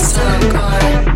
Some kind.